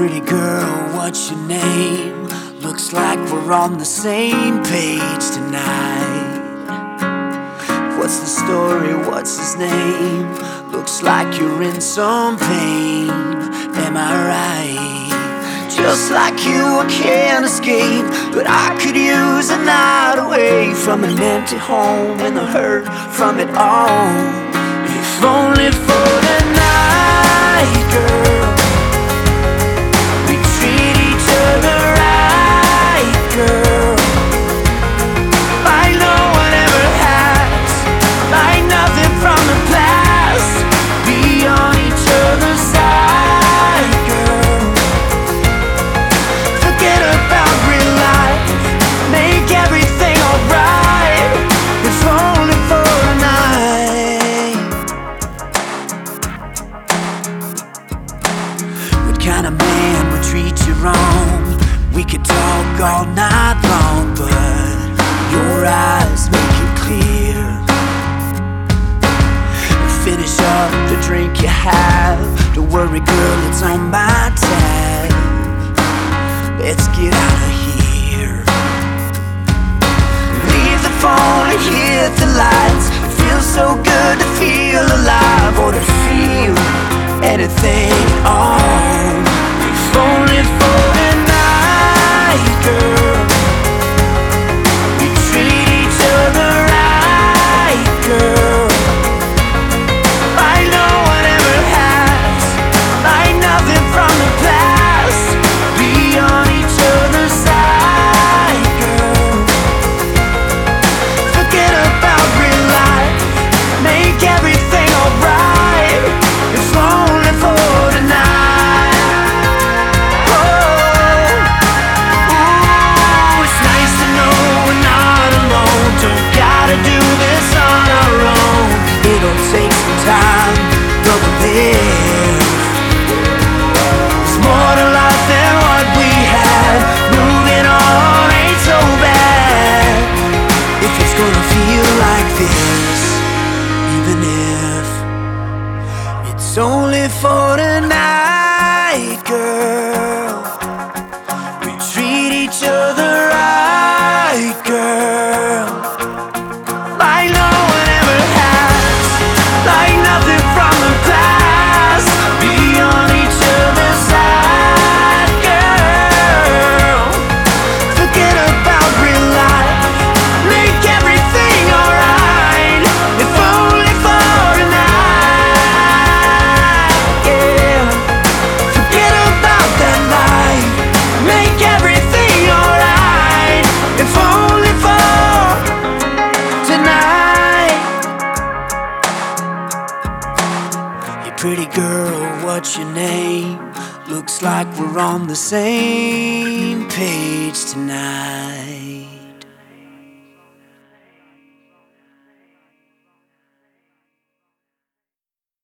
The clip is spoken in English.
what's your name? Looks like we're on the same page tonight. What's the story? What's his name? Looks like you're in some pain. Am I right? Just like you, I can't escape. But I could use a night away from an empty home and the hurt from it all. If only for kind of man would treat you wrong? We could talk all night long, but your eyes make it clear. Finish up the drink you have. Don't worry, girl, it's on my tab. Let's get out of here. Leave the phone and hit the lights. It feels so good to feel alive or to feel anything at There's more to life than what we had. Moving on ain't so bad. If it's gonna feel like this, even if it's only for tonight, girl. We treat each other what's your name? Looks like we're on the same page tonight.